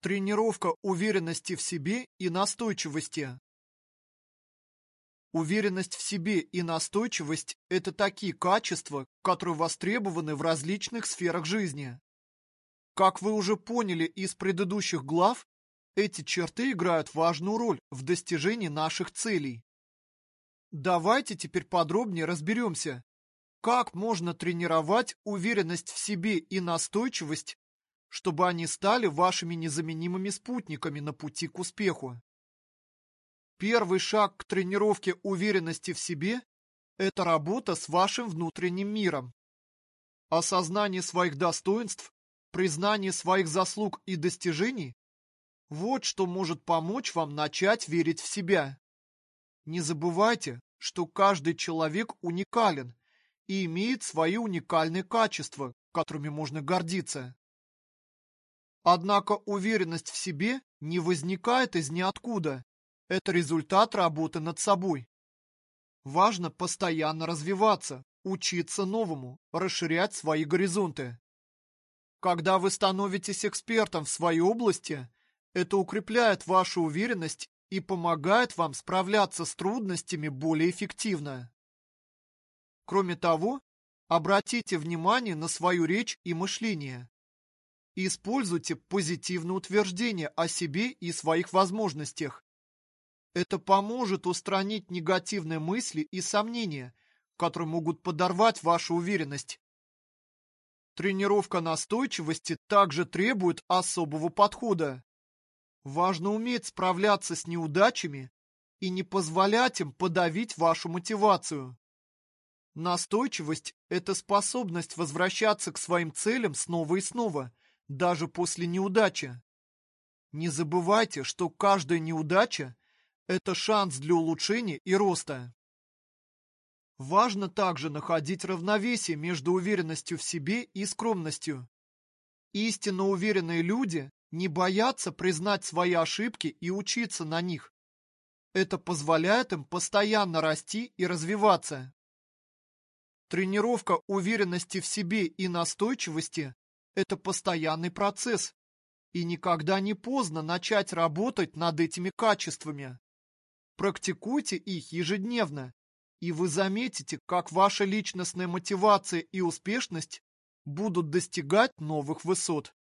Тренировка уверенности в себе и настойчивости. Уверенность в себе и настойчивость – это такие качества, которые востребованы в различных сферах жизни. Как вы уже поняли из предыдущих глав, эти черты играют важную роль в достижении наших целей. Давайте теперь подробнее разберемся, как можно тренировать уверенность в себе и настойчивость чтобы они стали вашими незаменимыми спутниками на пути к успеху. Первый шаг к тренировке уверенности в себе – это работа с вашим внутренним миром. Осознание своих достоинств, признание своих заслуг и достижений – вот что может помочь вам начать верить в себя. Не забывайте, что каждый человек уникален и имеет свои уникальные качества, которыми можно гордиться. Однако уверенность в себе не возникает из ниоткуда. Это результат работы над собой. Важно постоянно развиваться, учиться новому, расширять свои горизонты. Когда вы становитесь экспертом в своей области, это укрепляет вашу уверенность и помогает вам справляться с трудностями более эффективно. Кроме того, обратите внимание на свою речь и мышление. Используйте позитивные утверждения о себе и своих возможностях. Это поможет устранить негативные мысли и сомнения, которые могут подорвать вашу уверенность. Тренировка настойчивости также требует особого подхода. Важно уметь справляться с неудачами и не позволять им подавить вашу мотивацию. Настойчивость – это способность возвращаться к своим целям снова и снова – даже после неудачи. Не забывайте, что каждая неудача – это шанс для улучшения и роста. Важно также находить равновесие между уверенностью в себе и скромностью. Истинно уверенные люди не боятся признать свои ошибки и учиться на них. Это позволяет им постоянно расти и развиваться. Тренировка уверенности в себе и настойчивости это постоянный процесс, и никогда не поздно начать работать над этими качествами. Практикуйте их ежедневно, и вы заметите, как ваша личностная мотивация и успешность будут достигать новых высот.